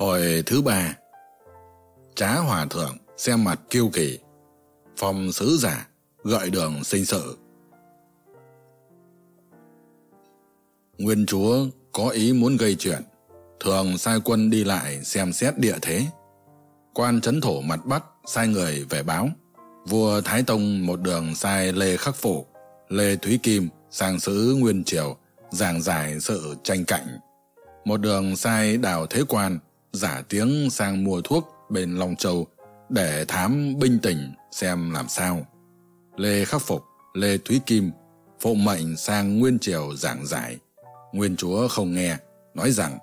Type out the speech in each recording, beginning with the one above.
Hồi thứ ba, trá hòa thượng xem mặt kiêu kỳ, phòng sứ giả gợi đường sinh sự. Nguyên chúa có ý muốn gây chuyện, thường sai quân đi lại xem xét địa thế. Quan chấn thổ mặt Bắc sai người về báo. Vua Thái Tông một đường sai Lê Khắc Phụ, Lê Thúy Kim sang sứ Nguyên Triều, giảng giải sự tranh cạnh. Một đường sai Đào Thế Quan, giả tiếng sang mua thuốc bên Long Châu để thám binh tỉnh xem làm sao. Lê Khắc Phục, Lê Thúy Kim phụ mệnh sang Nguyên Triều giảng giải. Nguyên Chúa không nghe, nói rằng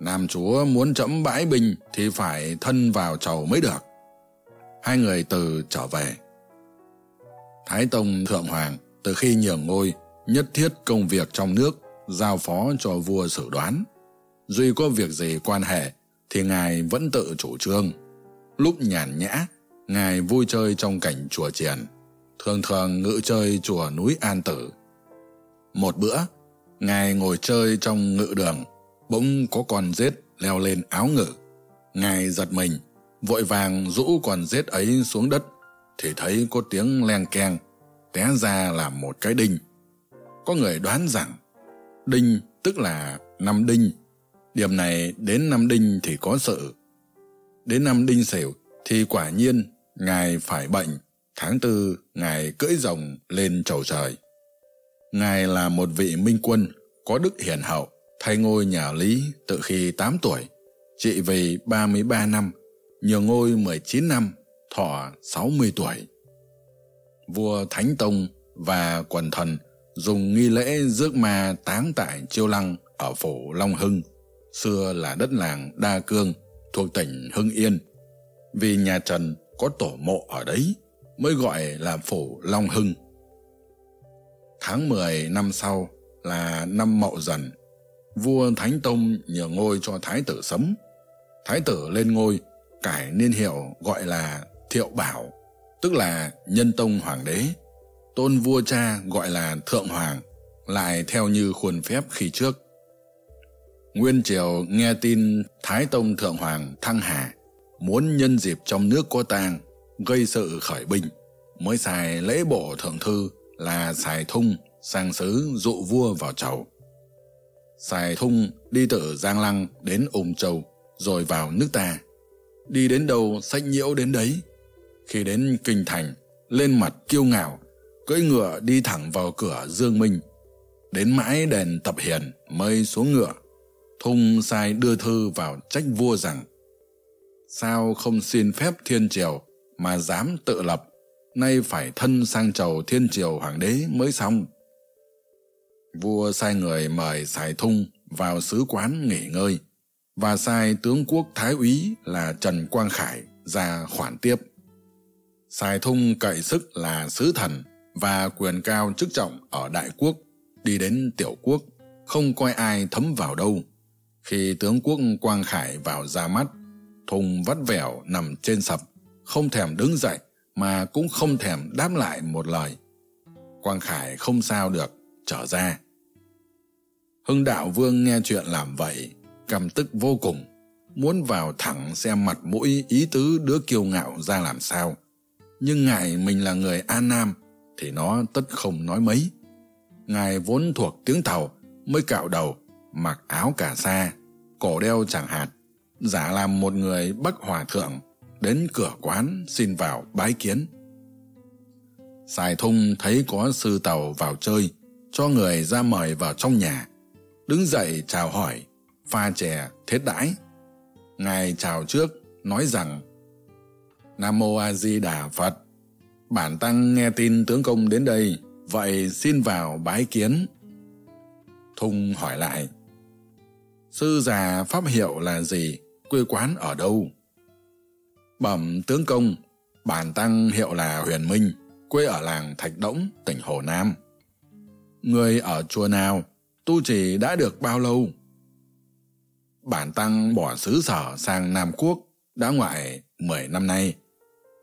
Nam Chúa muốn chấm bãi binh thì phải thân vào chầu mới được. Hai người từ trở về. Thái Tông Thượng Hoàng từ khi nhường ngôi nhất thiết công việc trong nước giao phó cho vua xử đoán. Duy có việc gì quan hệ thì Ngài vẫn tự chủ trương. Lúc nhàn nhã, Ngài vui chơi trong cảnh chùa chiền, thường thường ngự chơi chùa núi An Tử. Một bữa, Ngài ngồi chơi trong ngự đường, bỗng có con rết leo lên áo ngự. Ngài giật mình, vội vàng rũ con rết ấy xuống đất, thì thấy có tiếng leng keng, té ra là một cái đinh. Có người đoán rằng, đinh tức là năm đinh, điểm này đến năm đinh thì có sự. Đến năm đinh sửu thì quả nhiên Ngài phải bệnh, tháng tư Ngài cưỡi rồng lên trầu trời. Ngài là một vị minh quân, có đức hiền hậu, thay ngôi nhà Lý từ khi 8 tuổi, trị vì 33 năm, nhường ngôi 19 năm, thọ 60 tuổi. Vua Thánh Tông và quần thần dùng nghi lễ rước ma táng tại Chiêu Lăng ở phủ Long Hưng, xưa là đất làng Đa Cương, thuộc tỉnh Hưng Yên. Vì nhà Trần có tổ mộ ở đấy, mới gọi là phủ Long Hưng. Tháng 10 năm sau là năm Mậu Dần, vua Thánh Tông nhờ ngôi cho Thái tử Sấm. Thái tử lên ngôi, cải niên hiệu gọi là Thiệu Bảo, tức là Nhân Tông Hoàng đế. Tôn vua cha gọi là Thượng Hoàng, lại theo như khuôn phép khi trước. Nguyên Triều nghe tin Thái Tông Thượng Hoàng thăng hà, muốn nhân dịp trong nước có tang, gây sự khởi binh, mới xài lễ bộ thượng thư là xài thung sang sứ dụ vua vào chầu. Xài thung đi từ Giang Lăng đến Ung Châu, rồi vào nước ta. Đi đến đâu sách nhiễu đến đấy. Khi đến Kinh Thành, lên mặt kiêu ngạo, cưỡi ngựa đi thẳng vào cửa Dương Minh. Đến mãi đền Tập Hiền mới xuống ngựa. Thung sai đưa thư vào trách vua rằng Sao không xin phép thiên triều mà dám tự lập, nay phải thân sang chầu thiên triều hoàng đế mới xong. Vua sai người mời Sài Thung vào sứ quán nghỉ ngơi và sai tướng quốc Thái úy là Trần Quang Khải ra khoản tiếp. Sài Thung cậy sức là sứ thần và quyền cao chức trọng ở đại quốc, đi đến tiểu quốc, không coi ai thấm vào đâu. Khi tướng quốc Quang Khải vào ra mắt, Thùng vắt vẻo nằm trên sập, không thèm đứng dậy mà cũng không thèm đáp lại một lời. Quang Khải không sao được, trở ra. Hưng đạo vương nghe chuyện làm vậy, cầm tức vô cùng, muốn vào thẳng xem mặt mũi ý tứ đứa kiêu ngạo ra làm sao. Nhưng ngài mình là người An Nam, thì nó tất không nói mấy. Ngài vốn thuộc tiếng Tàu, mới cạo đầu, mặc áo cà sa, cổ đeo chẳng hạt, giả làm một người bắc hòa thượng, đến cửa quán xin vào bái kiến. Sài Thung thấy có sư tàu vào chơi, cho người ra mời vào trong nhà, đứng dậy chào hỏi, pha chè, thiết đãi. Ngài chào trước, nói rằng Nam Mô A Di Đà Phật, bản tăng nghe tin tướng công đến đây, vậy xin vào bái kiến. Thung hỏi lại, Sư già pháp hiệu là gì, quê quán ở đâu? Bẩm tướng công, bản tăng hiệu là Huyền Minh, quê ở làng Thạch Đỗng, tỉnh Hồ Nam. Người ở chùa nào, tu trì đã được bao lâu? Bản tăng bỏ xứ sở sang Nam Quốc, đã ngoại 10 năm nay.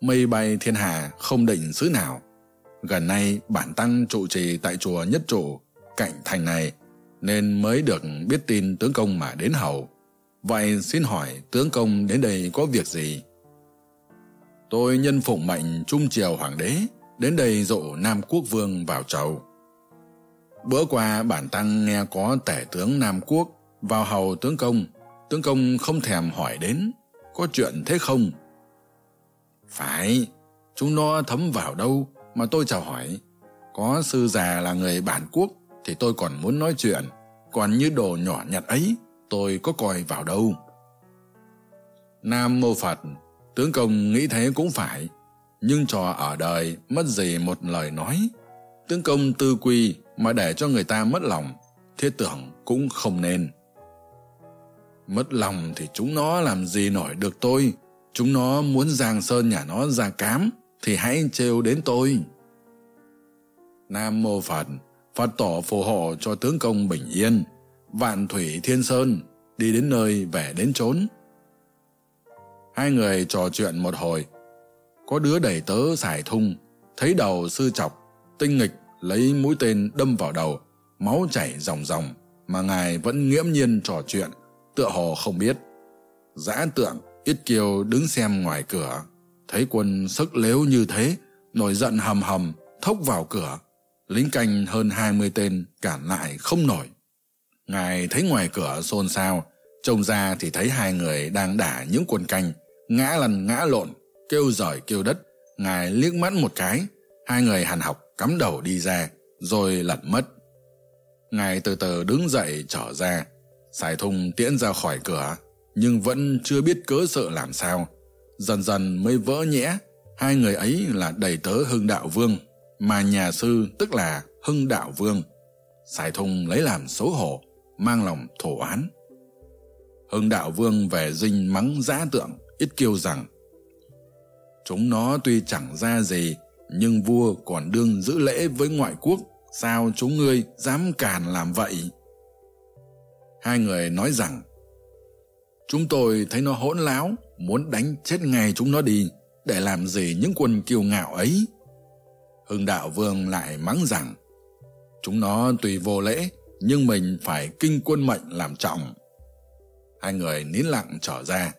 Mây bay thiên hà không định xứ nào. Gần nay bản tăng trụ trì tại chùa Nhất Trụ, cạnh thành này, nên mới được biết tin tướng công mà đến hầu. vậy xin hỏi tướng công đến đây có việc gì? Tôi nhân phụng mệnh trung triều hoàng đế, đến đây dụ nam quốc vương vào chầu. Bữa qua bản tăng nghe có tể tướng nam quốc vào hầu tướng công tướng công không thèm hỏi đến, có chuyện thế không? Phải, chúng nó thấm vào đâu mà tôi chào hỏi. Có sư già là người bản quốc thì tôi còn muốn nói chuyện. Còn như đồ nhỏ nhặt ấy, tôi có coi vào đâu. Nam mô phật, tướng công nghĩ thế cũng phải. Nhưng trò ở đời mất gì một lời nói. Tướng công tư quy mà để cho người ta mất lòng, thiết tưởng cũng không nên. Mất lòng thì chúng nó làm gì nổi được tôi? Chúng nó muốn giang sơn nhà nó ra cám thì hãy trêu đến tôi. Nam mô phật phật tổ phù hộ cho tướng công bình yên, vạn thủy thiên sơn đi đến nơi về đến trốn hai người trò chuyện một hồi, có đứa đẩy tớ xài thung, thấy đầu sư chọc, tinh nghịch lấy mũi tên đâm vào đầu, máu chảy ròng ròng mà ngài vẫn nghiễm nhiên trò chuyện, tựa hồ không biết. Giã tượng ít kiều đứng xem ngoài cửa, thấy quân sức lếu như thế, nổi giận hầm hầm, thốc vào cửa lính canh hơn hai mươi tên cản lại không nổi. Ngài thấy ngoài cửa xôn xao, trông ra thì thấy hai người đang đả những quân canh, ngã lăn ngã lộn, kêu giỏi kêu đất. Ngài liếc mắt một cái, hai người hàn học cắm đầu đi ra, rồi lẩn mất. Ngài từ từ đứng dậy trở ra, sài thung tiễn ra khỏi cửa, nhưng vẫn chưa biết cớ sự làm sao. Dần dần mới vỡ nhẽ, hai người ấy là đầy tớ hưng đạo vương mà nhà sư, tức là hưng đạo vương sài thung lấy làm xấu hổ, mang lòng thổ án hưng đạo vương về dinh mắng giã tượng, ít kêu rằng, chúng nó tuy chẳng ra gì, nhưng vua còn đương giữ lễ với ngoại quốc, sao chúng ngươi dám càn làm vậy? Hai người nói rằng, chúng tôi thấy nó hỗn láo, muốn đánh chết ngay chúng nó đi, để làm gì những quân kiêu ngạo ấy? Hưng đạo vương lại mắng rằng, chúng nó tùy vô lễ, nhưng mình phải kinh quân mệnh làm trọng. Hai người nín lặng trở ra.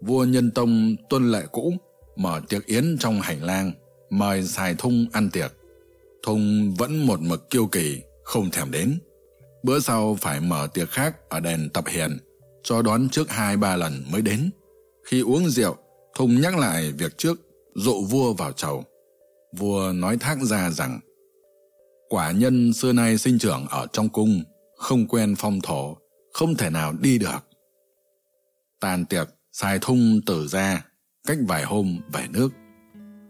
Vua nhân tông tuân lệ cũ mở tiệc yến trong hành lang, mời xài thung ăn tiệc. Thung vẫn một mực kiêu kỳ, không thèm đến. Bữa sau phải mở tiệc khác ở đền tập hiền, cho đón trước hai ba lần mới đến. Khi uống rượu thung nhắc lại việc trước dụ vua vào chầu vua nói thác ra rằng, quả nhân xưa nay sinh trưởng ở trong cung, không quen phong thổ, không thể nào đi được. Tàn tiệc, sai thung tử ra, cách vài hôm về nước.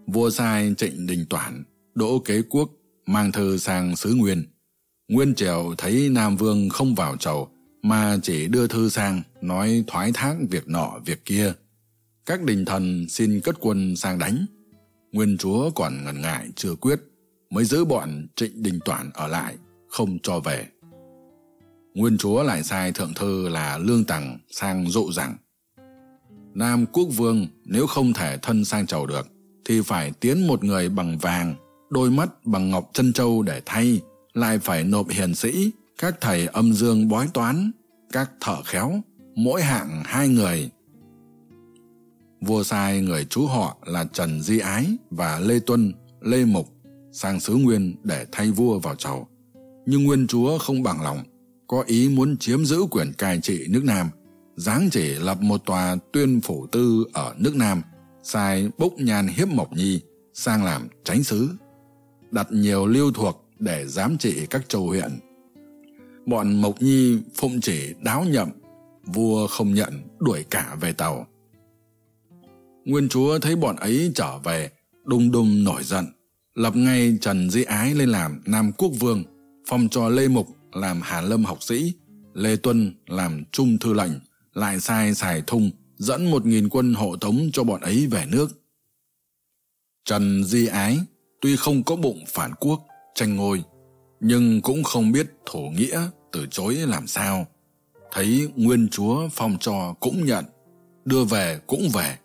Vua sai trịnh đình toản, đỗ kế quốc, mang thư sang xứ nguyên. Nguyên triều thấy nam vương không vào chầu, mà chỉ đưa thư sang, nói thoái thác việc nọ việc kia. Các đình thần xin cất quân sang đánh nguyên chúa còn ngần ngại chưa quyết, mới giữ bọn trịnh đình toản ở lại, không cho về. Nguyên chúa lại sai thượng thư là lương tằng sang dụ rằng nam quốc vương nếu không thể thân sang chầu được, thì phải tiến một người bằng vàng, đôi mắt bằng ngọc chân châu để thay, lại phải nộp hiền sĩ, các thầy âm dương bói toán, các thợ khéo, mỗi hạng hai người vua sai người chú họ là trần di ái và lê tuân, lê mục sang xứ nguyên để thay vua vào chầu nhưng nguyên chúa không bằng lòng, có ý muốn chiếm giữ quyền cai trị nước nam, giáng chỉ lập một tòa tuyên phủ tư ở nước nam, sai bốc nhan hiếp mộc nhi sang làm tránh xứ, đặt nhiều lưu thuộc để giám trị các châu huyện. Bọn mộc nhi phụng chỉ đáo nhậm, vua không nhận đuổi cả về tàu nguyên chúa thấy bọn ấy trở về, đùng đùng nổi giận, lập ngay trần di ái lên làm nam quốc vương, phong cho lê mục làm hàn lâm học sĩ, lê tuân làm trung thư lệnh, lại sai xài thung dẫn một nghìn quân hộ tống cho bọn ấy về nước. Trần di ái tuy không có bụng phản quốc, tranh ngôi, nhưng cũng không biết thổ nghĩa từ chối làm sao. Thấy nguyên chúa phong cho cũng nhận, đưa về cũng về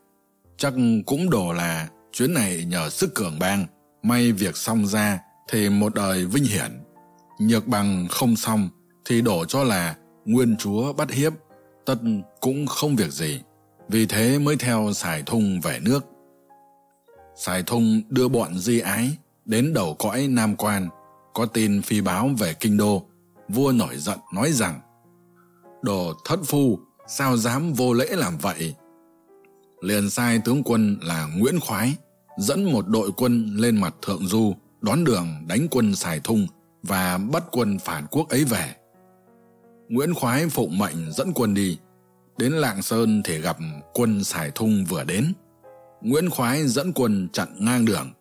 chắc cũng đồ là chuyến này nhờ sức cường bang. May việc xong ra thì một đời vinh hiển. Nhược bằng không xong thì đổ cho là nguyên chúa bắt hiếp. Tất cũng không việc gì. Vì thế mới theo sài thung về nước. Sài thung đưa bọn di ái đến đầu cõi nam quan, có tin phi báo về kinh đô. Vua nổi giận nói rằng, đồ thất phu, sao dám vô lễ làm vậy? Liền sai tướng quân là nguyễn khoái, dẫn một đội quân lên mặt thượng du, đón đường đánh quân sài thung và bắt quân phản quốc ấy về. Nguyễn khoái phụng mệnh dẫn quân đi, đến lạng sơn thì gặp quân sài thung vừa đến. Nguyễn khoái dẫn quân chặn ngang đường.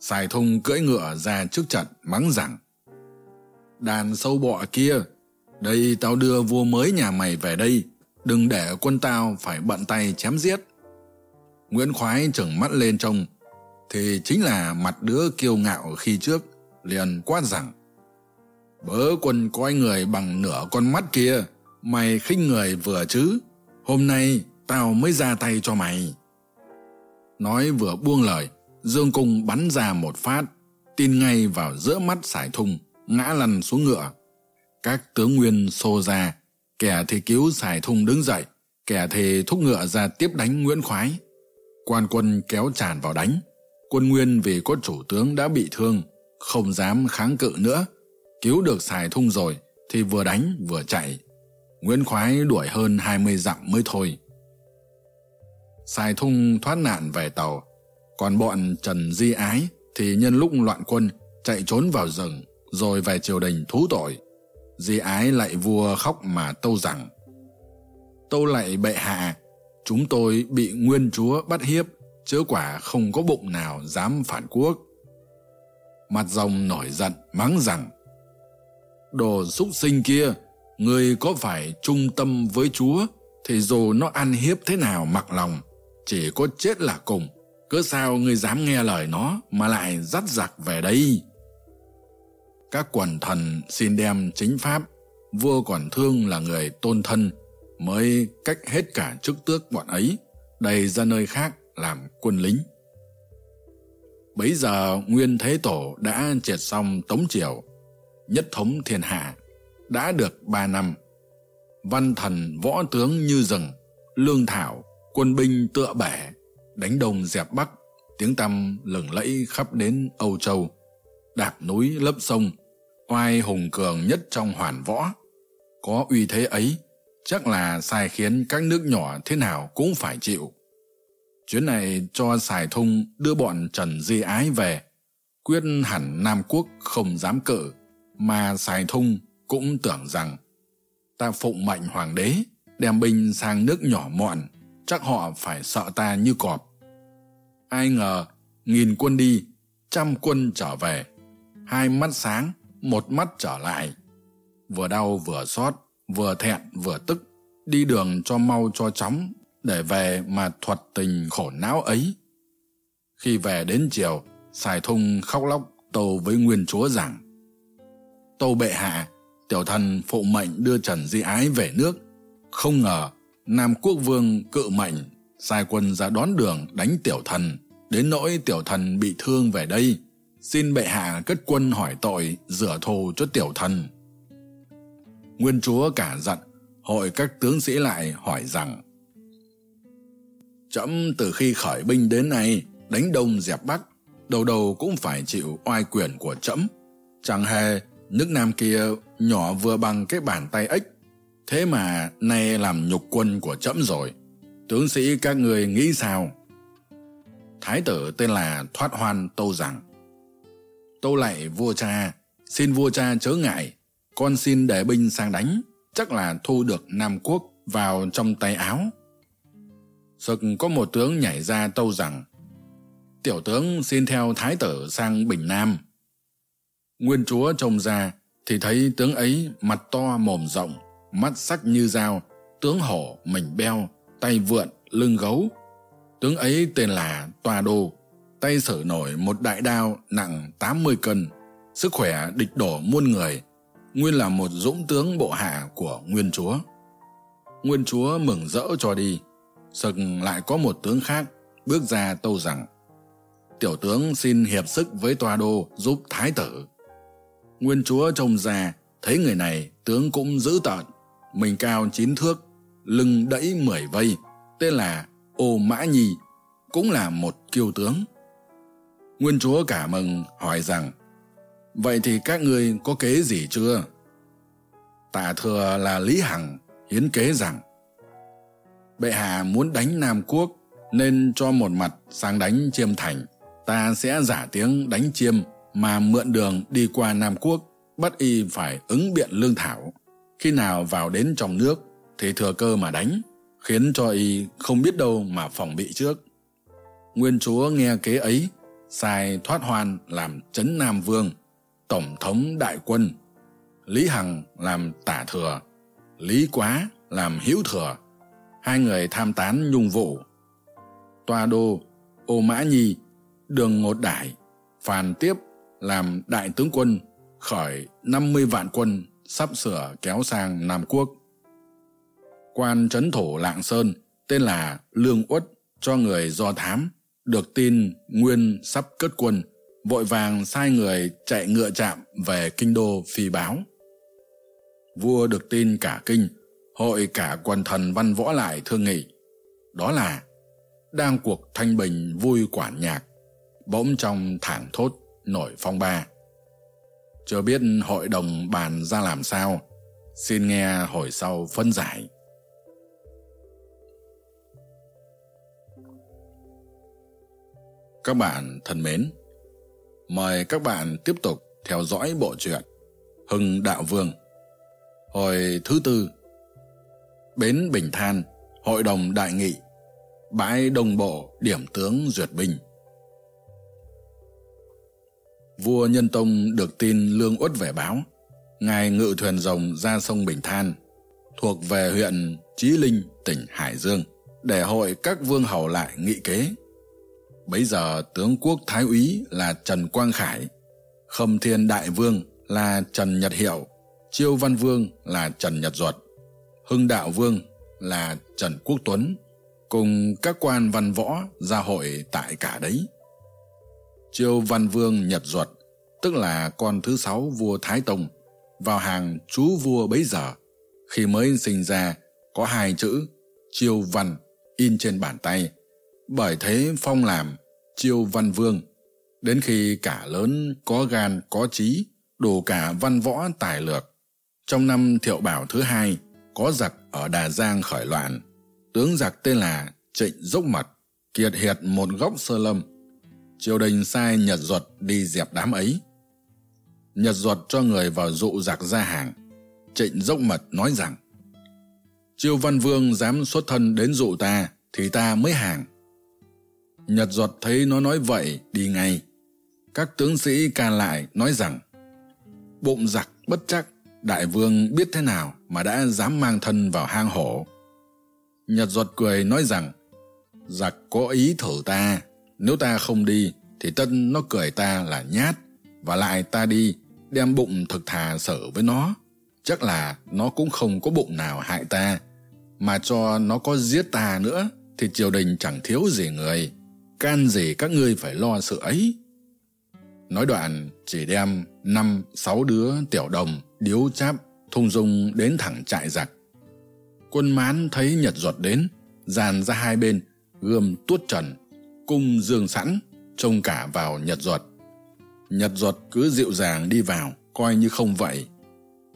Sài thung cưỡi ngựa ra trước trận mắng rằng, đàn sâu bọ kia, đây tao đưa vua mới nhà mày về đây, đừng để quân tao phải bận tay chém giết nguyễn khoái trừng mắt lên trông. Thì chính là mặt đứa kiêu ngạo khi trước, liền quát rằng, bớ quân coi người bằng nửa con mắt kia, mày khinh người vừa chứ? Hôm nay tao mới ra tay cho mày. Nói vừa buông lời, dương cung bắn ra một phát, tin ngay vào giữa mắt sải thung, ngã lăn xuống ngựa. Các tướng nguyên xô ra, kẻ thì cứu sải thung đứng dậy, kẻ thì thúc ngựa ra tiếp đánh nguyễn khoái quan quân kéo tràn vào đánh. Quân nguyên vì có chủ tướng đã bị thương, không dám kháng cự nữa. Cứu được sài thung rồi, thì vừa đánh vừa chạy. Nguyễn khoái đuổi hơn hai mươi dặm mới thôi. Sài thung thoát nạn về tàu. Còn bọn trần di ái thì nhân lúc loạn quân, chạy trốn vào rừng, rồi về triều đình thú tội. Di ái lại vua khóc mà tâu rằng, tâu lại bệ hạ chúng tôi bị nguyên chúa bắt hiếp, chớ quả không có bụng nào dám phản quốc. Mặt rồng nổi giận, mắng rằng, đồ súc sinh kia, người có phải trung tâm với chúa, thì dù nó ăn hiếp thế nào mặc lòng, chỉ có chết là cùng, cớ sao ngươi dám nghe lời nó mà lại dắt giặc về đây? Các quần thần xin đem chính pháp, vua còn thương là người tôn thân mới cách hết cả chức tước bọn ấy, đầy ra nơi khác làm quân lính. Bấy giờ nguyên thế tổ đã triệt xong tống triều, nhất thống thiên hạ, đã được ba năm. Văn thần, võ tướng như rừng lương thảo, quân binh tựa bể, đánh đông dẹp bắc, tiếng tăm lừng lẫy khắp đến âu châu, đạp núi lấp sông, oai hùng cường nhất trong hoàn võ. Có uy thế ấy chắc là sai khiến các nước nhỏ thế nào cũng phải chịu. Chuyến này cho sài thung đưa bọn trần di ái về. Quyết hẳn nam quốc không dám cự, mà sài thung cũng tưởng rằng ta phụng mệnh hoàng đế, đem binh sang nước nhỏ mọn chắc họ phải sợ ta như cọp. Ai ngờ, nghìn quân đi, trăm quân trở về. Hai mắt sáng, một mắt trở lại. Vừa đau vừa xót vừa thẹn vừa tức, đi đường cho mau cho chóng để về mà thuật tình khổ não ấy. Khi về đến chiều sài thung khóc lóc tâu với nguyên chúa rằng, tâu bệ hạ, tiểu thần phụ mệnh đưa trần di ái về nước. Không ngờ nam quốc vương cự mệnh, sai quân ra đón đường đánh tiểu thần, đến nỗi tiểu thần bị thương về đây. Xin bệ hạ cất quân hỏi tội, rửa thù cho tiểu thần nguyên chúa cả giận, hội các tướng sĩ lại hỏi rằng "Chậm từ khi khởi binh đến nay đánh đông dẹp bắc, đầu đầu cũng phải chịu oai quyền của trẫm chẳng hề nước nam kia nhỏ vừa bằng cái bàn tay ếch. Thế mà nay làm nhục quân của trẫm rồi. Tướng sĩ các người nghĩ sao? Thái tử tên là thoát hoan tâu rằng tâu lạy vua cha, xin vua cha chớ ngại con xin để binh sang đánh, chắc là thu được nam quốc vào trong tay áo. Sực có một tướng nhảy ra tâu rằng, tiểu tướng xin theo thái tử sang bình nam. Nguyên chúa trông ra thì thấy tướng ấy mặt to mồm rộng, mắt sắc như dao, tướng hổ mình beo, tay vượn, lưng gấu. Tướng ấy tên là toa đô, tay sử nổi một đại đao nặng tám mươi cân, sức khỏe địch đổ muôn người nguyên là một dũng tướng bộ hạ của nguyên chúa. Nguyên chúa mừng rỡ cho đi, sực lại có một tướng khác bước ra tâu rằng, tiểu tướng xin hiệp sức với toa đô giúp thái tử. Nguyên chúa trông ra, thấy người này, tướng cũng dữ tợn, mình cao chín thước, lưng đẫy mười vây, tên là ô mã nhi, cũng là một kiêu tướng. Nguyên chúa cả mừng, hỏi rằng vậy thì các ngươi có kế gì chưa? Tạ thừa là lý hằng, hiến kế rằng, bệ hạ muốn đánh nam quốc, nên cho một mặt sang đánh chiêm thành. Ta sẽ giả tiếng đánh chiêm mà mượn đường đi qua nam quốc, bắt y phải ứng biện lương thảo. Khi nào vào đến trong nước, thì thừa cơ mà đánh, khiến cho y không biết đâu mà phòng bị trước. Nguyên chúa nghe kế ấy, sai thoát hoàn làm trấn nam vương tổng thống đại quân. Lý hằng làm tả thừa, lý quá làm hữu thừa. Hai người tham tán nhung vụ. Toa đô, ô mã nhi, đường ngột đải phàn tiếp làm đại tướng quân khởi năm mươi vạn quân sắp sửa kéo sang nam quốc. Quan trấn thổ lạng sơn, tên là lương uất, cho người do thám, được tin nguyên sắp cất quân vội vàng sai người chạy ngựa chạm về kinh đô phi báo. Vua được tin cả kinh, hội cả quần thần văn võ lại thương nghị. Đó là đang cuộc thanh bình vui quản nhạc, bỗng trong thảng thốt nổi phong ba. Chưa biết hội đồng bàn ra làm sao, xin nghe hồi sau phân giải. Các bạn thân mến mời các bạn tiếp tục theo dõi bộ truyện hưng đạo vương. Hồi thứ tư, bến bình than, hội đồng đại nghị, bãi đồng bộ, điểm tướng duyệt binh. Vua nhân tông được tin lương uất về báo, ngài ngự thuyền rồng ra sông bình than, thuộc về huyện chí linh, tỉnh hải dương, để hội các vương hầu lại nghị kế bấy giờ tướng quốc thái úy là trần quang khải, khâm thiên đại vương là trần nhật hiệu, chiêu văn vương là trần nhật duật, hưng đạo vương là trần quốc tuấn, cùng các quan văn võ ra hội tại cả đấy. Chiêu văn vương nhật duật, tức là con thứ sáu vua thái tông, vào hàng chú vua bấy giờ, khi mới sinh ra có hai chữ chiêu văn in trên bàn tay. Bởi thế phong làm chiêu văn vương. Đến khi cả lớn có gan, có trí, đủ cả văn võ, tài lược. Trong năm thiệu bảo thứ hai, có giặc ở đà giang khởi loạn. Tướng giặc tên là trịnh dốc mật, kiệt hiệt một góc sơ lâm. Triều đình sai nhật duật đi dẹp đám ấy. Nhật duật cho người vào dụ giặc ra hàng. Trịnh dốc mật nói rằng chiêu văn vương dám xuất thân đến dụ ta thì ta mới hàng nhật duật thấy nó nói vậy, đi ngay. Các tướng sĩ ca lại nói rằng, bụng giặc bất chắc, đại vương biết thế nào mà đã dám mang thân vào hang hổ? Nhật duật cười nói rằng, giặc có ý thử ta, nếu ta không đi thì tân nó cười ta là nhát, và lại ta đi đem bụng thực thà sở với nó. Chắc là nó cũng không có bụng nào hại ta, mà cho nó có giết ta nữa thì triều đình chẳng thiếu gì người can gì các ngươi phải lo sự ấy. Nói đoạn, chỉ đem năm, sáu đứa tiểu đồng, điếu cháp, thung dung đến thẳng trại giặc. Quân mán thấy nhật duật đến, dàn ra hai bên, gươm tuốt trần, cung dương sẵn, trông cả vào nhật duật nhật duật cứ dịu dàng đi vào, coi như không vậy.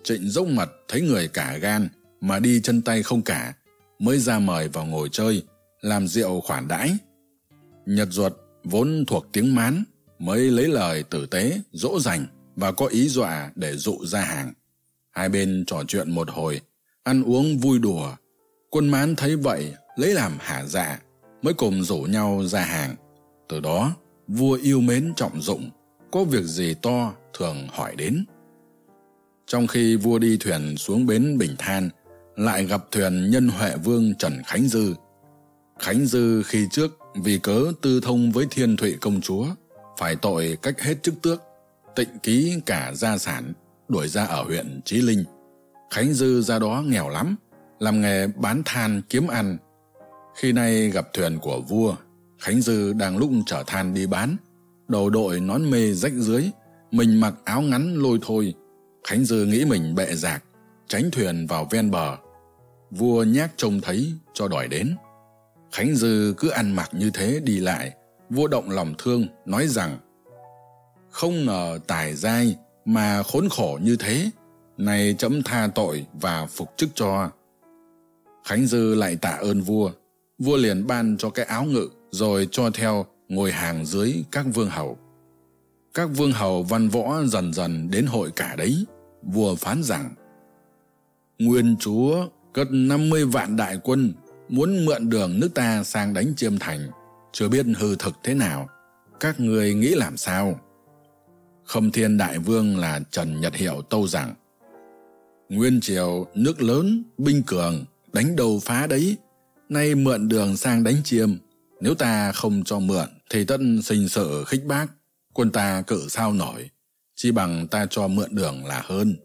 Trịnh dốc mặt thấy người cả gan, mà đi chân tay không cả, mới ra mời vào ngồi chơi, làm rượu khoản đãi nhật duật, vốn thuộc tiếng mán, mới lấy lời tử tế, dỗ dành và có ý dọa để dụ ra hàng. Hai bên trò chuyện một hồi, ăn uống vui đùa. Quân mán thấy vậy, lấy làm hả dạ mới cùng rủ nhau ra hàng. Từ đó, vua yêu mến trọng dụng, có việc gì to thường hỏi đến. Trong khi vua đi thuyền xuống bến bình than, lại gặp thuyền nhân huệ vương trần khánh dư. Khánh dư khi trước vì cớ tư thông với thiên thụy công chúa, phải tội cách hết chức tước, tịnh ký cả gia sản, đuổi ra ở huyện trí linh. Khánh dư ra đó nghèo lắm, làm nghề bán than kiếm ăn. Khi nay gặp thuyền của vua, khánh dư đang lúc chở than đi bán. Đầu đội nón mê rách dưới, mình mặc áo ngắn lôi thôi. Khánh dư nghĩ mình bệ rạc, tránh thuyền vào ven bờ. Vua nhác trông thấy, cho đòi đến khánh dư cứ ăn mặc như thế đi lại vua động lòng thương, nói rằng, không ngờ tài giai mà khốn khổ như thế này chấm tha tội và phục chức cho. Khánh dư lại tạ ơn vua. Vua liền ban cho cái áo ngự, rồi cho theo ngồi hàng dưới các vương hầu. Các vương hầu văn võ dần dần đến hội cả đấy. Vua phán rằng, nguyên chúa cất năm mươi vạn đại quân muốn mượn đường nước ta sang đánh chiêm thành, chưa biết hư thực thế nào. Các người nghĩ làm sao? Khâm thiên đại vương là trần nhật hiệu tâu rằng, nguyên triều, nước lớn, binh cường, đánh đầu phá đấy. Nay mượn đường sang đánh chiêm, nếu ta không cho mượn thì tất sinh sự khích bác, quân ta cự sao nổi chi bằng ta cho mượn đường là hơn.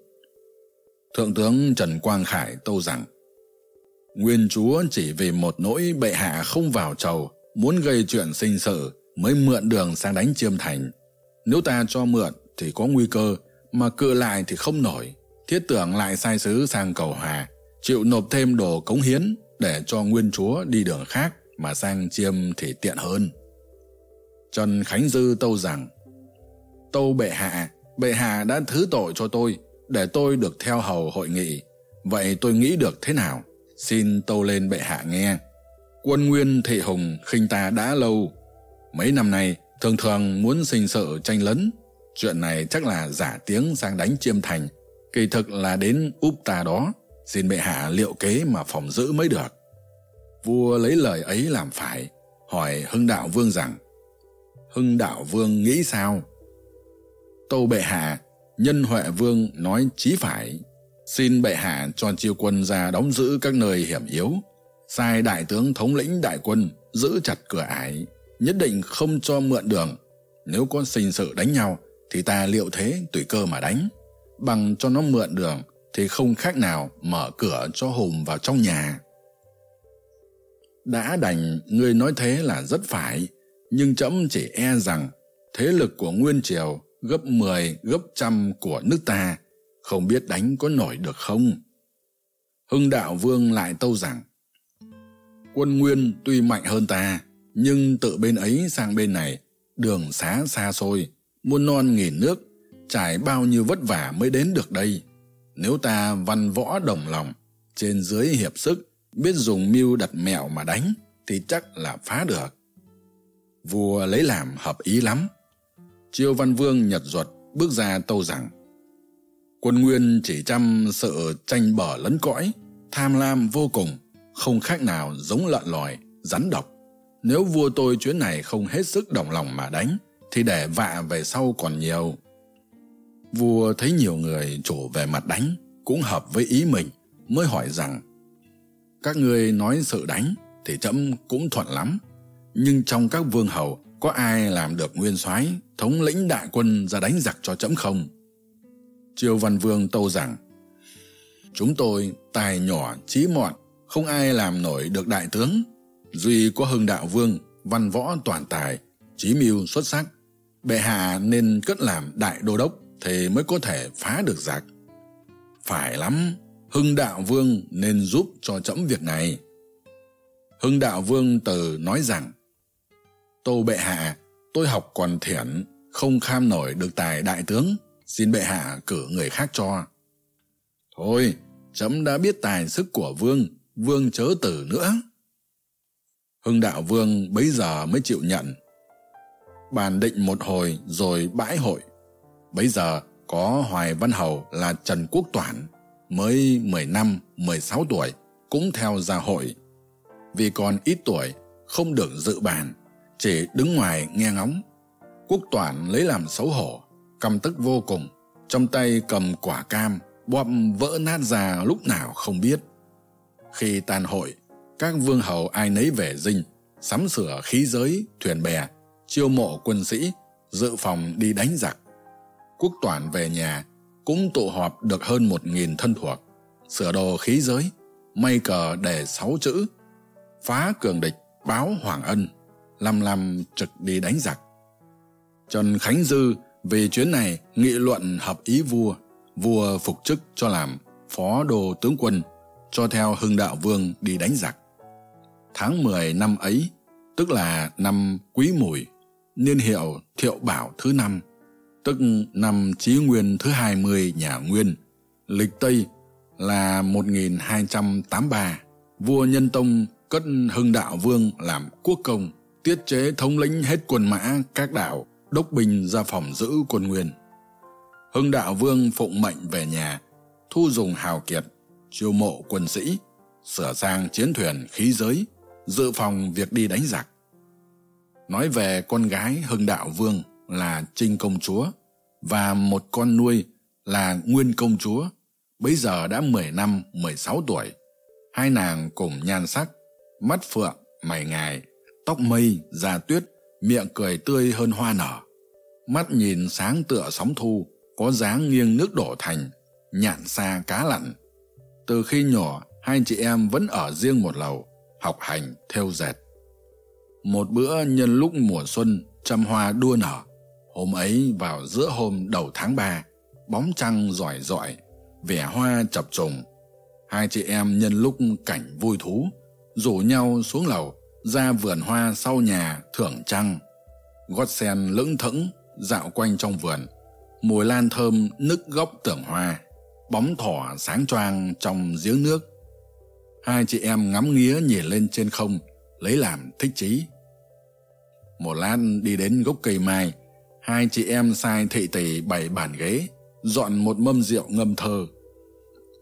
Thượng tướng trần quang khải tâu rằng nguyên chúa chỉ vì một nỗi bệ hạ không vào chầu, muốn gây chuyện sinh sự, mới mượn đường sang đánh chiêm thành. Nếu ta cho mượn thì có nguy cơ, mà cự lại thì không nổi. Thiết tưởng lại sai sứ sang cầu hòa chịu nộp thêm đồ cống hiến để cho nguyên chúa đi đường khác mà sang chiêm thì tiện hơn. Trần khánh dư tâu rằng, tâu bệ hạ bệ hạ đã thứ tội cho tôi, để tôi được theo hầu hội nghị. Vậy tôi nghĩ được thế nào? Xin tâu lên bệ hạ nghe. Quân nguyên thị hùng khinh ta đã lâu. Mấy năm nay, thường thường muốn sinh sự tranh lấn. Chuyện này chắc là giả tiếng sang đánh chiêm thành. Kỳ thực là đến úp ta đó. Xin bệ hạ liệu kế mà phòng giữ mới được. Vua lấy lời ấy làm phải, hỏi hưng đạo vương rằng, hưng đạo vương nghĩ sao? Tâu bệ hạ, nhân huệ vương nói chí phải xin bệ hạ cho chiêu quân ra đóng giữ các nơi hiểm yếu. Sai đại tướng thống lĩnh đại quân, giữ chặt cửa ải, nhất định không cho mượn đường. Nếu có sinh sự đánh nhau, thì ta liệu thế tùy cơ mà đánh. Bằng cho nó mượn đường, thì không khác nào mở cửa cho hùng vào trong nhà. Đã đành, ngươi nói thế là rất phải. Nhưng trẫm chỉ e rằng, thế lực của nguyên triều gấp mười, gấp trăm của nước ta không biết đánh có nổi được không? Hưng đạo vương lại tâu rằng, quân nguyên tuy mạnh hơn ta, nhưng tự bên ấy sang bên này, đường xá xa xôi muôn non nghìn nước, trải bao nhiêu vất vả mới đến được đây. Nếu ta văn võ đồng lòng, trên dưới hiệp sức, biết dùng mưu đặt mẹo mà đánh, thì chắc là phá được. Vua lấy làm hợp ý lắm. Chiêu văn vương nhật duật bước ra tâu rằng quân nguyên chỉ chăm sự tranh bở lấn cõi, tham lam vô cùng, không khác nào giống lợn lòi, rắn độc. Nếu vua tôi chuyến này không hết sức đồng lòng mà đánh, thì để vạ về sau còn nhiều. Vua thấy nhiều người trổ về mặt đánh, cũng hợp với ý mình, mới hỏi rằng, các ngươi nói sự đánh thì trẫm cũng thuận lắm, nhưng trong các vương hầu có ai làm được nguyên soái thống lĩnh đại quân ra đánh giặc cho trẫm không? Triều văn vương tâu rằng, chúng tôi tài nhỏ trí mọn, không ai làm nổi được đại tướng. Duy có hưng đạo vương, văn võ toàn tài trí mưu xuất sắc. Bệ hạ nên cất làm đại đô đốc thì mới có thể phá được giặc. Phải lắm, hưng đạo vương nên giúp cho trẫm việc này. Hưng đạo vương từ nói rằng tô bệ hạ, tôi học còn thiển không kham nổi được tài đại tướng xin bệ hạ cử người khác cho. Thôi trẫm đã biết tài sức của vương vương chớ tử nữa. Hưng đạo vương bấy giờ mới chịu nhận. Bàn định một hồi rồi bãi hội. Bấy giờ có hoài văn hầu là trần quốc toản, mới mười năm, mười sáu tuổi, cũng theo ra hội. Vì còn ít tuổi, không được dự bàn, chỉ đứng ngoài nghe ngóng. Quốc toản lấy làm xấu hổ căm tức vô cùng, trong tay cầm quả cam, bóp vỡ nát ra lúc nào không biết. Khi tan hội, các vương hầu ai nấy về dinh, sắm sửa khí giới, thuyền bè, chiêu mộ quân sĩ, dự phòng đi đánh giặc. Quốc toản về nhà, cũng tụ họp được hơn một nghìn thân thuộc, sửa đồ khí giới, may cờ đề sáu chữ, phá cường địch, báo hoàng ân, lăm lăm trực đi đánh giặc. Trần khánh dư vì chuyến này nghị luận hợp ý vua vua phục chức cho làm phó đô tướng quân cho theo hưng đạo vương đi đánh giặc tháng 10 năm ấy tức là năm quý mùi niên hiệu thiệu bảo thứ năm tức năm Chí Nguyên thứ 20 nhà Nguyên, lịch Tây là 1283. Vua Nhân Tông cất Hưng Đạo Vương làm quốc công, tiết chế thống lĩnh hết quân mã các đảo đốc binh ra phòng giữ quân Nguyên. Hưng Đạo Vương phụng mệnh về nhà, thu dùng hào kiệt, chiêu mộ quân sĩ, sửa sang chiến thuyền khí giới, dự phòng việc đi đánh giặc. Nói về con gái Hưng Đạo Vương, là Trinh Công Chúa và một con nuôi là Nguyên Công Chúa, bấy giờ đã 10 năm 16 tuổi. Hai nàng cùng nhan sắc, mắt phượng, mày ngài, tóc mây, da tuyết, miệng cười tươi hơn hoa nở. Mắt nhìn sáng tựa sóng thu, có dáng nghiêng nước đổ thành, nhạn xa cá lặn. Từ khi nhỏ, hai chị em vẫn ở riêng một lầu, học hành, theo dệt. Một bữa nhân lúc mùa xuân, trăm hoa đua nở, Hôm ấy vào giữa hôm đầu tháng ba, bóng trăng giỏi giỏi, vẻ hoa chập trùng. Hai chị em nhân lúc cảnh vui thú, rủ nhau xuống lầu, ra vườn hoa sau nhà thưởng trăng. Gót sen lững thững, dạo quanh trong vườn, mùi lan thơm nức góc tưởng hoa, bóng thỏ sáng choang trong giếng nước. Hai chị em ngắm nghía nhìn lên trên không, lấy làm thích chí. Một lát đi đến gốc cây mai, hai chị em sai thị tỷ bày bàn ghế dọn một mâm rượu ngâm thơ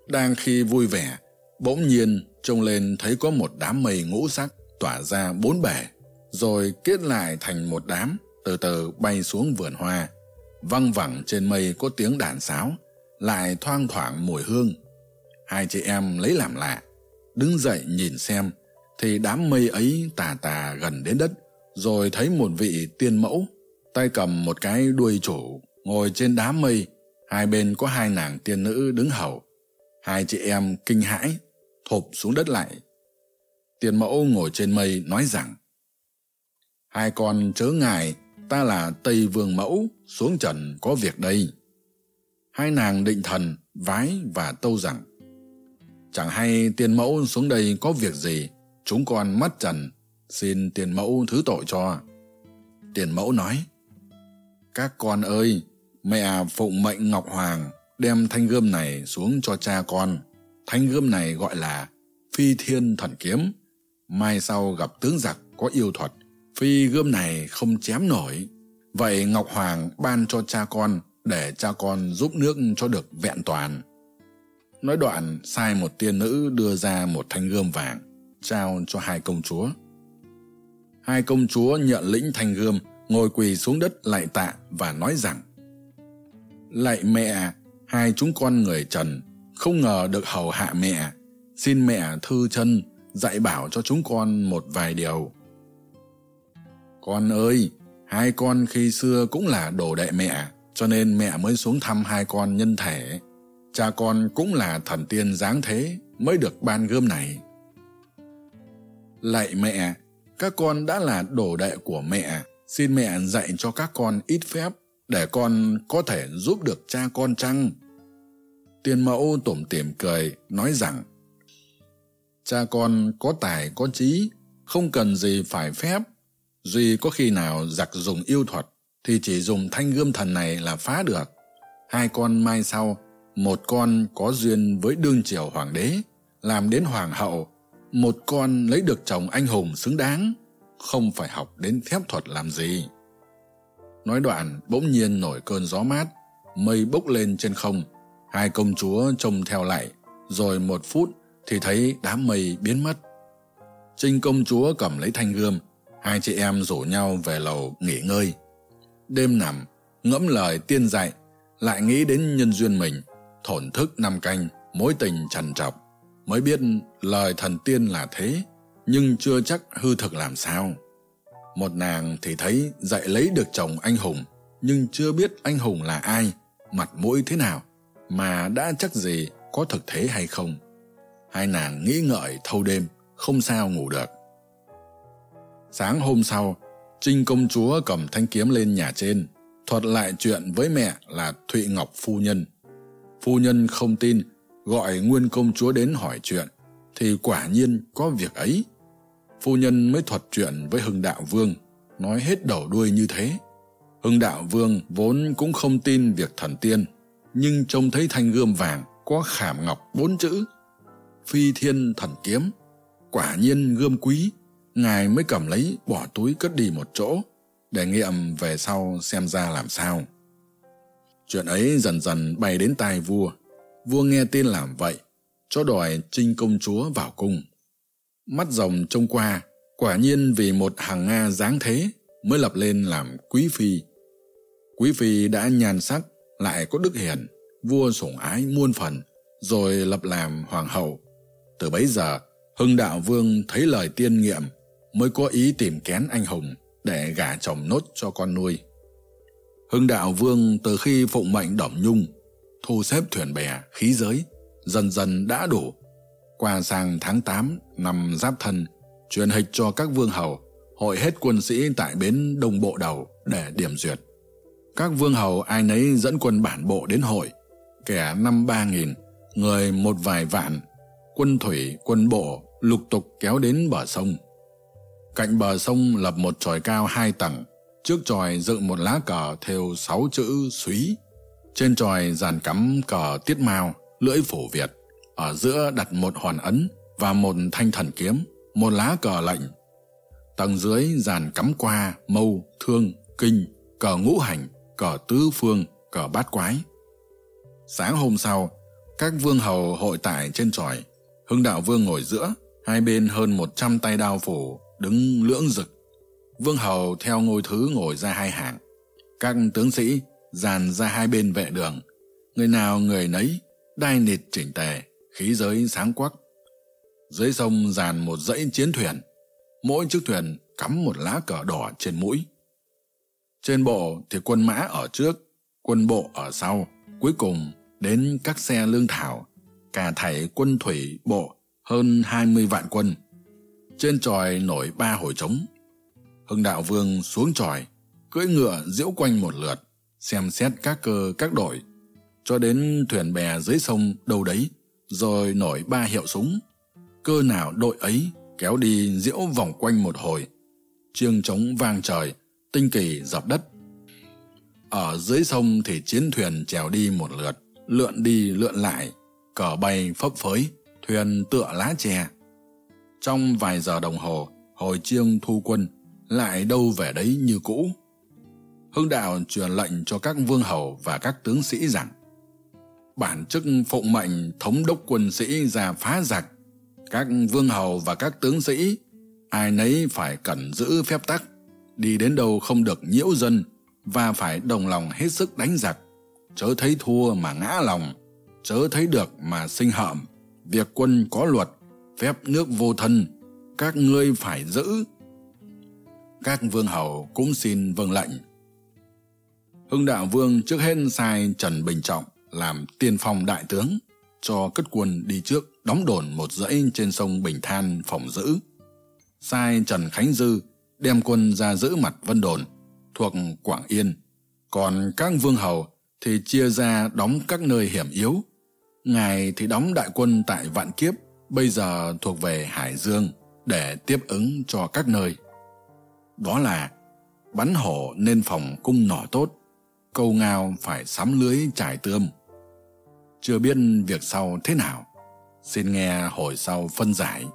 đang khi vui vẻ bỗng nhiên trông lên thấy có một đám mây ngũ sắc tỏa ra bốn bể, rồi kết lại thành một đám, từ từ bay xuống vườn hoa. Văng vẳng trên mây có tiếng đàn sáo, lại thoang thoảng mùi hương. Hai chị em lấy làm lạ, đứng dậy nhìn xem, thì đám mây ấy tà tà gần đến đất, rồi thấy một vị tiên mẫu, tay cầm một cái đuôi chủ, ngồi trên đám mây. Hai bên có hai nàng tiên nữ đứng hầu. Hai chị em kinh hãi, thụp xuống đất lại tiền mẫu ngồi trên mây nói rằng hai con chớ ngài ta là tây vương mẫu xuống trần có việc đây hai nàng định thần vái và tâu rằng chẳng hay tiền mẫu xuống đây có việc gì chúng con mất trần xin tiền mẫu thứ tội cho tiền mẫu nói các con ơi, mẹ phụng mệnh Ngọc Hoàng đem thanh gươm này xuống cho cha con. Thanh gươm này gọi là phi thiên thần kiếm. Mai sau gặp tướng giặc có yêu thuật, phi gươm này không chém nổi. Vậy Ngọc Hoàng ban cho cha con để cha con giúp nước cho được vẹn toàn. Nói đoạn, sai một tiên nữ đưa ra một thanh gươm vàng, trao cho hai công chúa. Hai công chúa nhận lĩnh thanh gươm, ngồi quỳ xuống đất lạy tạ và nói rằng lạy mẹ hai chúng con người trần không ngờ được hầu hạ mẹ xin mẹ thư chân dạy bảo cho chúng con một vài điều. Con ơi, hai con khi xưa cũng là đồ đệ mẹ, cho nên mẹ mới xuống thăm hai con nhân thể. Cha con cũng là thần tiên dáng thế mới được ban gươm này. Lạy mẹ, các con đã là đồ đệ của mẹ. Xin mẹ dạy cho các con ít phép để con có thể giúp được cha con chăng? Tiên mẫu tủm tỉm cười, nói rằng cha con có tài, có trí, không cần gì phải phép. Duy có khi nào giặc dùng yêu thuật, thì chỉ dùng thanh gươm thần này là phá được. Hai con mai sau, một con có duyên với đương triều hoàng đế, làm đến hoàng hậu. Một con lấy được chồng anh hùng xứng đáng, không phải học đến phép thuật làm gì. Nói đoạn, bỗng nhiên nổi cơn gió mát, mây bốc lên trên không. Hai công chúa trông theo lại, rồi một phút thì thấy đám mây biến mất. Trinh công chúa cầm lấy thanh gươm, hai chị em rủ nhau về lầu nghỉ ngơi. Đêm nằm, ngẫm lời tiên dạy, lại nghĩ đến nhân duyên mình, thổn thức năm canh, mối tình trần trọc. Mới biết lời thần tiên là thế, nhưng chưa chắc hư thực làm sao. Một nàng thì thấy dạy lấy được chồng anh hùng, nhưng chưa biết anh hùng là ai, mặt mũi thế nào, mà đã chắc gì có thực thế hay không hai nàng nghĩ ngợi thâu đêm, không sao ngủ được. Sáng hôm sau, trinh công chúa cầm thanh kiếm lên nhà trên, thuật lại chuyện với mẹ là thụy ngọc phu nhân. Phu nhân không tin, gọi nguyên công chúa đến hỏi chuyện, thì quả nhiên có việc ấy. Phu nhân mới thuật chuyện với hưng đạo vương, nói hết đầu đuôi như thế. Hưng đạo vương vốn cũng không tin việc thần tiên, nhưng trông thấy thanh gươm vàng có khảm ngọc bốn chữ phi thiên thần kiếm. Quả nhiên gươm quý, ngài mới cầm lấy bỏ túi cất đi một chỗ, để nghiệm về sau xem ra làm sao. Chuyện ấy dần dần bay đến tai vua. Vua nghe tin làm vậy, cho đòi trinh công chúa vào cung. Mắt rồng trông qua, quả nhiên vì một hàng nga dáng thế mới lập lên làm quý phi. Quý phi đã nhàn sắc, lại có đức hiền vua sủng ái muôn phần, rồi lập làm hoàng hậu từ bấy giờ, hưng đạo vương thấy lời tiên nghiệm, mới có ý tìm kén anh hùng để gả chồng nốt cho con nuôi. Hưng đạo vương từ khi phụng mệnh đổng nhung, thu xếp thuyền bè, khí giới, dần dần đã đủ. Qua sang tháng tám năm giáp thân, truyền hịch cho các vương hầu, hội hết quân sĩ tại bến đông bộ đầu để điểm duyệt. Các vương hầu ai nấy dẫn quân bản bộ đến hội, kẻ năm ba nghìn, người một vài vạn quân thủy, quân bộ, lục tục kéo đến bờ sông. Cạnh bờ sông lập một tròi cao hai tầng, trước tròi dựng một lá cờ thêu sáu chữ suý trên tròi dàn cắm cờ tiết mao, lưỡi phổ việt. Ở giữa đặt một hoàn ấn và một thanh thần kiếm, một lá cờ lệnh. Tầng dưới dàn cắm qua mâu, thương, kinh, cờ ngũ hành, cờ tứ phương, cờ bát quái. Sáng hôm sau, các vương hầu hội tại trên tròi hưng đạo vương ngồi giữa, hai bên hơn một trăm tay đao phủ, đứng lưỡng rực. Vương hầu theo ngôi thứ ngồi ra hai hàng. Các tướng sĩ dàn ra hai bên vệ đường. Người nào người nấy đai nịt chỉnh tề, khí giới sáng quắc. Dưới sông dàn một dãy chiến thuyền. Mỗi chiếc thuyền cắm một lá cờ đỏ trên mũi. Trên bộ thì quân mã ở trước, quân bộ ở sau. Cuối cùng đến các xe lương thảo cả thảy quân thủy bộ hơn hai mươi vạn quân, trên tròi nổi ba hồi trống. Hưng đạo vương xuống tròi, cưỡi ngựa diễu quanh một lượt, xem xét các cơ, các đội, cho đến thuyền bè dưới sông đâu đấy, rồi nổi ba hiệu súng. Cơ nào đội ấy kéo đi diễu vòng quanh một hồi, chiêng trống vang trời, tinh kỳ dập đất. Ở dưới sông thì chiến thuyền trèo đi một lượt, lượn đi lượn lại cờ bay phấp phới, thuyền tựa lá chè. Trong vài giờ đồng hồ, hồi chiêng thu quân lại đâu về đấy như cũ. Hưng đạo truyền lệnh cho các vương hầu và các tướng sĩ rằng, bản chức phụng mệnh thống đốc quân sĩ ra phá giặc. Các vương hầu và các tướng sĩ, ai nấy phải cẩn giữ phép tắc, đi đến đâu không được nhiễu dân và phải đồng lòng hết sức đánh giặc. Chớ thấy thua mà ngã lòng chớ thấy được mà sinh hợm việc quân có luật, phép nước vô thân, các ngươi phải giữ. Các vương hầu cũng xin vâng lệnh. Hưng đạo vương trước hết sai trần bình trọng làm tiên phong đại tướng, cho cất quân đi trước đóng đồn một dãy trên sông bình than phòng giữ. Sai trần khánh dư đem quân ra giữ mặt vân đồn thuộc quảng yên. Còn các vương hầu thì chia ra đóng các nơi hiểm yếu. Ngài thì đóng đại quân tại vạn kiếp, bây giờ thuộc về hải dương, để tiếp ứng cho các nơi. Đó là, bắn hổ nên phòng cung nỏ tốt, câu ngao phải sắm lưới trải tươm. Chưa biết việc sau thế nào, xin nghe hồi sau phân giải.